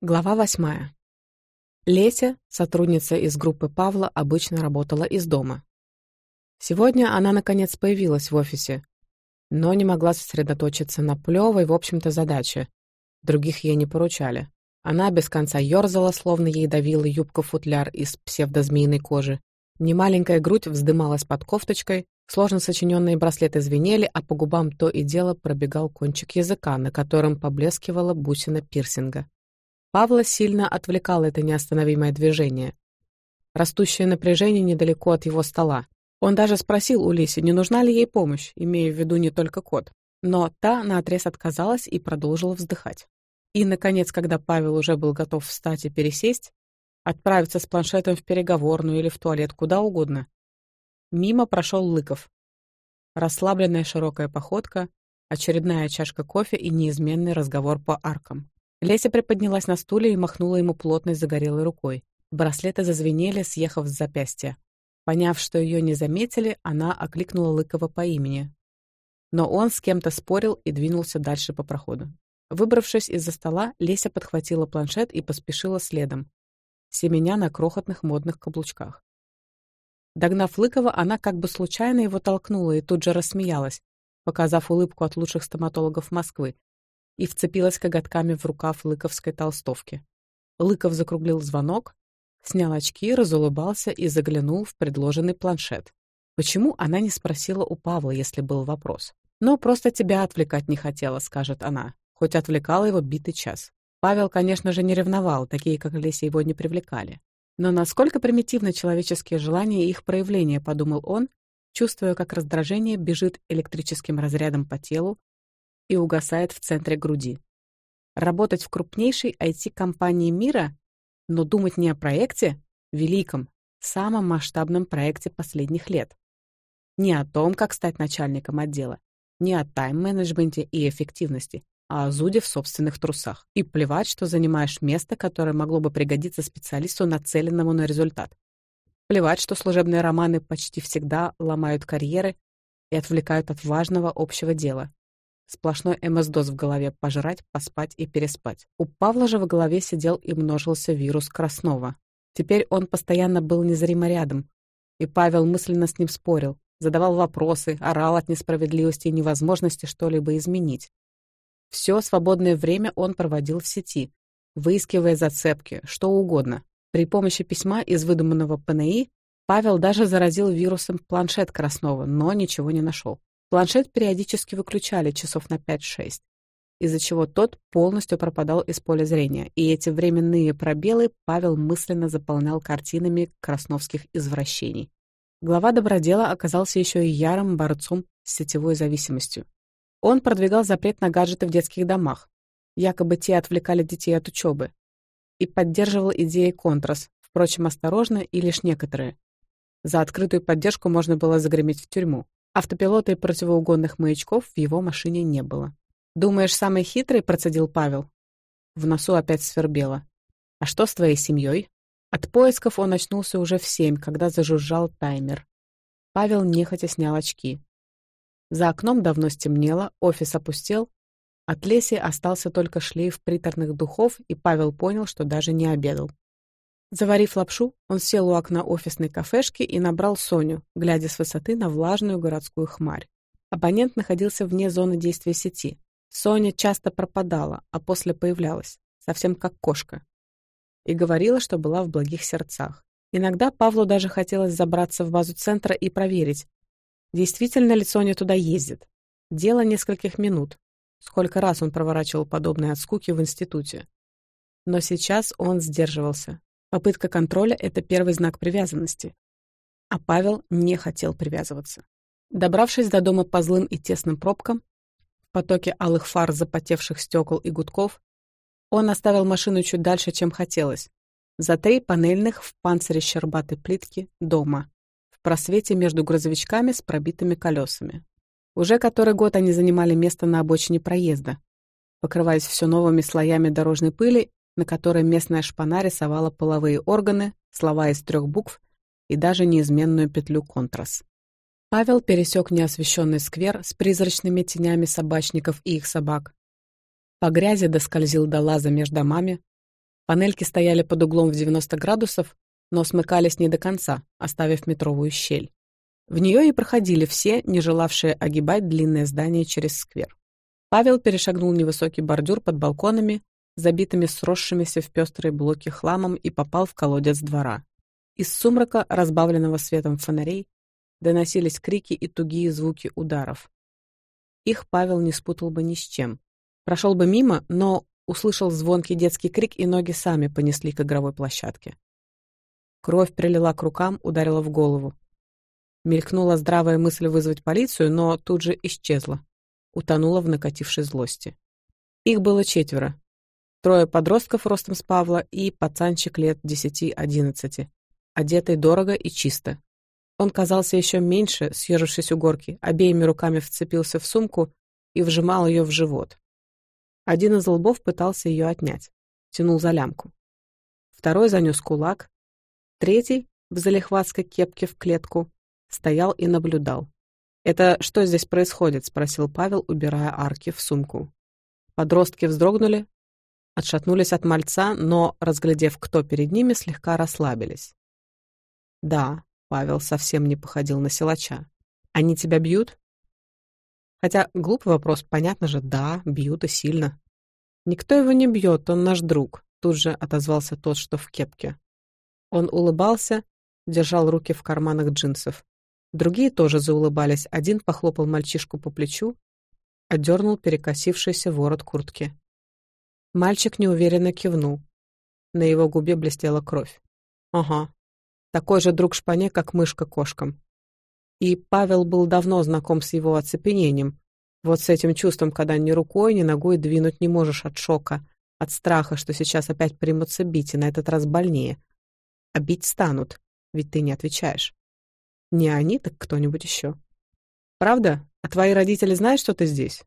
Глава 8. Леся, сотрудница из группы Павла, обычно работала из дома. Сегодня она, наконец, появилась в офисе, но не могла сосредоточиться на плевой, в общем-то, задаче. Других ей не поручали. Она без конца ерзала, словно ей давила юбка-футляр из псевдозмеиной кожи. Немаленькая грудь вздымалась под кофточкой, сложно сочиненные браслеты звенели, а по губам то и дело пробегал кончик языка, на котором поблескивала бусина пирсинга. Павла сильно отвлекало это неостановимое движение. Растущее напряжение недалеко от его стола. Он даже спросил у Лиси, не нужна ли ей помощь, имея в виду не только кот. Но та наотрез отказалась и продолжила вздыхать. И, наконец, когда Павел уже был готов встать и пересесть, отправиться с планшетом в переговорную или в туалет, куда угодно, мимо прошел Лыков. Расслабленная широкая походка, очередная чашка кофе и неизменный разговор по аркам. Леся приподнялась на стуле и махнула ему плотной загорелой рукой. Браслеты зазвенели, съехав с запястья. Поняв, что ее не заметили, она окликнула Лыкова по имени. Но он с кем-то спорил и двинулся дальше по проходу. Выбравшись из-за стола, Леся подхватила планшет и поспешила следом, семеня на крохотных модных каблучках. Догнав Лыкова, она как бы случайно его толкнула и тут же рассмеялась, показав улыбку от лучших стоматологов Москвы, и вцепилась коготками в рукав лыковской толстовки. Лыков закруглил звонок, снял очки, разулыбался и заглянул в предложенный планшет. Почему она не спросила у Павла, если был вопрос? «Ну, просто тебя отвлекать не хотела», — скажет она, хоть отвлекала его битый час. Павел, конечно же, не ревновал, такие, как Леся, его не привлекали. Но насколько примитивны человеческие желания и их проявления, подумал он, чувствуя, как раздражение бежит электрическим разрядом по телу, и угасает в центре груди. Работать в крупнейшей IT-компании мира, но думать не о проекте, великом, самом масштабном проекте последних лет. Не о том, как стать начальником отдела, не о тайм-менеджменте и эффективности, а о зуде в собственных трусах. И плевать, что занимаешь место, которое могло бы пригодиться специалисту, нацеленному на результат. Плевать, что служебные романы почти всегда ломают карьеры и отвлекают от важного общего дела. Сплошной эмоздоз в голове — пожрать, поспать и переспать. У Павла же в голове сидел и множился вирус Краснова. Теперь он постоянно был незримо рядом. И Павел мысленно с ним спорил, задавал вопросы, орал от несправедливости и невозможности что-либо изменить. Все свободное время он проводил в сети, выискивая зацепки, что угодно. При помощи письма из выдуманного ПНИ Павел даже заразил вирусом планшет Краснова, но ничего не нашел. Планшет периодически выключали часов на 5-6, из-за чего тот полностью пропадал из поля зрения, и эти временные пробелы Павел мысленно заполнял картинами красновских извращений. Глава добродела оказался еще и ярым борцом с сетевой зависимостью. Он продвигал запрет на гаджеты в детских домах, якобы те отвлекали детей от учебы, и поддерживал идеи контрас, впрочем, осторожно и лишь некоторые. За открытую поддержку можно было загреметь в тюрьму. Автопилота и противоугонных маячков в его машине не было. «Думаешь, самый хитрый?» — процедил Павел. В носу опять свербело. «А что с твоей семьей?» От поисков он очнулся уже в семь, когда зажужжал таймер. Павел нехотя снял очки. За окном давно стемнело, офис опустел. От Леси остался только шлейф приторных духов, и Павел понял, что даже не обедал. Заварив лапшу, он сел у окна офисной кафешки и набрал Соню, глядя с высоты на влажную городскую хмарь. Абонент находился вне зоны действия сети. Соня часто пропадала, а после появлялась, совсем как кошка. И говорила, что была в благих сердцах. Иногда Павлу даже хотелось забраться в базу центра и проверить, действительно ли Соня туда ездит. Дело нескольких минут. Сколько раз он проворачивал подобные отскуки в институте. Но сейчас он сдерживался, Попытка контроля — это первый знак привязанности. А Павел не хотел привязываться. Добравшись до дома по злым и тесным пробкам, в потоке алых фар, запотевших стекол и гудков, он оставил машину чуть дальше, чем хотелось, за три панельных в панцире щербатой плитки дома, в просвете между грузовичками с пробитыми колесами. Уже который год они занимали место на обочине проезда, покрываясь все новыми слоями дорожной пыли на которой местная шпана рисовала половые органы, слова из трех букв и даже неизменную петлю контрас. Павел пересек неосвещенный сквер с призрачными тенями собачников и их собак. По грязи доскользил до лаза между домами. Панельки стояли под углом в 90 градусов, но смыкались не до конца, оставив метровую щель. В нее и проходили все, не желавшие огибать длинное здание через сквер. Павел перешагнул невысокий бордюр под балконами забитыми сросшимися в пестрые блоки хламом и попал в колодец двора. Из сумрака, разбавленного светом фонарей, доносились крики и тугие звуки ударов. Их Павел не спутал бы ни с чем. Прошел бы мимо, но услышал звонкий детский крик, и ноги сами понесли к игровой площадке. Кровь прилила к рукам, ударила в голову. Мелькнула здравая мысль вызвать полицию, но тут же исчезла. Утонула в накатившей злости. Их было четверо. Трое подростков ростом с Павла и пацанчик лет десяти-одиннадцати, одетый дорого и чисто. Он казался еще меньше, съежившись у горки, обеими руками вцепился в сумку и вжимал ее в живот. Один из лбов пытался ее отнять, тянул за лямку. Второй занес кулак. Третий, в залихватской кепке в клетку, стоял и наблюдал. «Это что здесь происходит?» — спросил Павел, убирая арки в сумку. Подростки вздрогнули, Отшатнулись от мальца, но, разглядев, кто перед ними, слегка расслабились. «Да», — Павел совсем не походил на силача. «Они тебя бьют?» Хотя глупый вопрос, понятно же, да, бьют и сильно. «Никто его не бьет, он наш друг», — тут же отозвался тот, что в кепке. Он улыбался, держал руки в карманах джинсов. Другие тоже заулыбались, один похлопал мальчишку по плечу, отдернул перекосившийся ворот куртки. Мальчик неуверенно кивнул. На его губе блестела кровь. «Ага, такой же друг шпане, как мышка кошкам». И Павел был давно знаком с его оцепенением, вот с этим чувством, когда ни рукой, ни ногой двинуть не можешь от шока, от страха, что сейчас опять примутся бить, и на этот раз больнее. А бить станут, ведь ты не отвечаешь. Не они, так кто-нибудь еще. Правда? А твои родители знают, что ты здесь?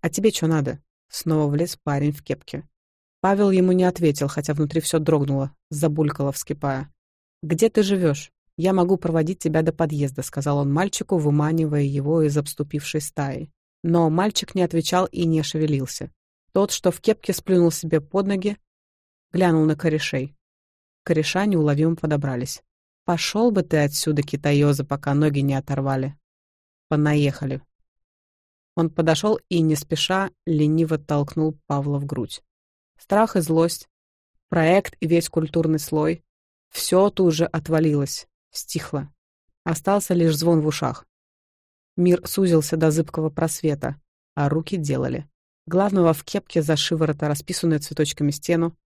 А тебе что надо? Снова влез парень в кепке. Павел ему не ответил, хотя внутри все дрогнуло, забулькало, вскипая. «Где ты живешь? Я могу проводить тебя до подъезда», — сказал он мальчику, выманивая его из обступившей стаи. Но мальчик не отвечал и не шевелился. Тот, что в кепке сплюнул себе под ноги, глянул на корешей. Кореша неуловимо подобрались. «Пошел бы ты отсюда, китаёза, пока ноги не оторвали». «Понаехали», он подошел и, не спеша, лениво толкнул Павла в грудь. Страх и злость, проект и весь культурный слой — все тут же отвалилось, стихло. Остался лишь звон в ушах. Мир сузился до зыбкого просвета, а руки делали. Главного в кепке за шиворота, расписанную цветочками стену,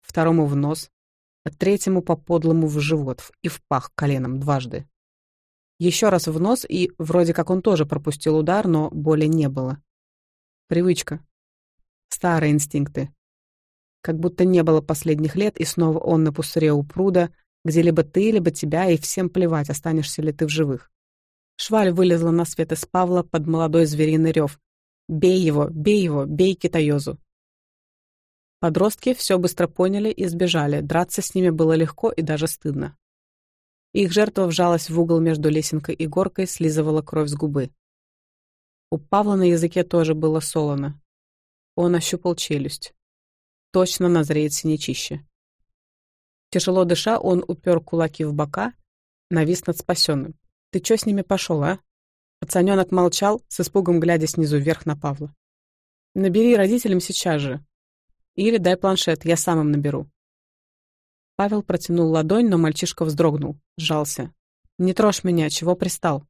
второму в нос, а третьему по подлому в живот и в пах коленом дважды. Еще раз в нос, и вроде как он тоже пропустил удар, но боли не было. Привычка. Старые инстинкты. Как будто не было последних лет, и снова он на пустыре у пруда, где либо ты, либо тебя, и всем плевать, останешься ли ты в живых. Шваль вылезла на свет из Павла под молодой звериный рев. «Бей его! Бей его! Бей китаёзу!» Подростки все быстро поняли и сбежали, драться с ними было легко и даже стыдно. Их жертва вжалась в угол между лесенкой и горкой, слизывала кровь с губы. У Павла на языке тоже было солоно. Он ощупал челюсть. Точно назреет синячище. Тяжело дыша, он упер кулаки в бока, навис над спасенным. «Ты чё с ними пошел, а?» Пацанёнок молчал, с испугом глядя снизу вверх на Павла. «Набери родителям сейчас же. Или дай планшет, я сам им наберу». Павел протянул ладонь, но мальчишка вздрогнул, сжался. «Не трожь меня, чего пристал?»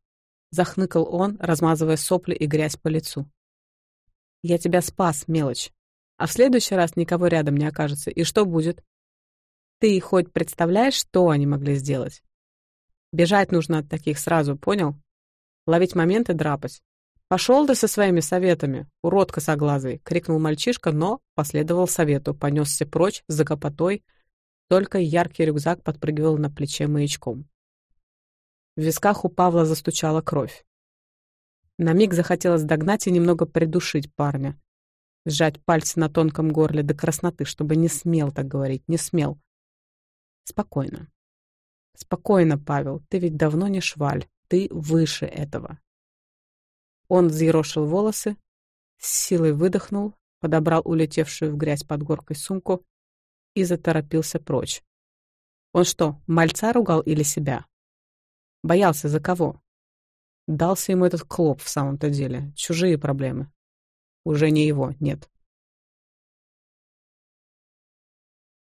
Захныкал он, размазывая сопли и грязь по лицу. «Я тебя спас, мелочь. А в следующий раз никого рядом не окажется. И что будет?» «Ты хоть представляешь, что они могли сделать?» «Бежать нужно от таких сразу, понял? Ловить моменты и драпать. «Пошел ты со своими советами, урод косоглазый!» — крикнул мальчишка, но последовал совету, понесся прочь за копотой, только яркий рюкзак подпрыгивал на плече маячком. В висках у Павла застучала кровь. На миг захотелось догнать и немного придушить парня. Сжать пальцы на тонком горле до красноты, чтобы не смел так говорить, не смел. Спокойно. Спокойно, Павел, ты ведь давно не шваль, ты выше этого. Он взъерошил волосы, с силой выдохнул, подобрал улетевшую в грязь под горкой сумку и заторопился прочь. Он что, мальца ругал или себя? Боялся за кого? Дался ему этот клоп в самом-то деле, чужие проблемы. Уже не его, нет.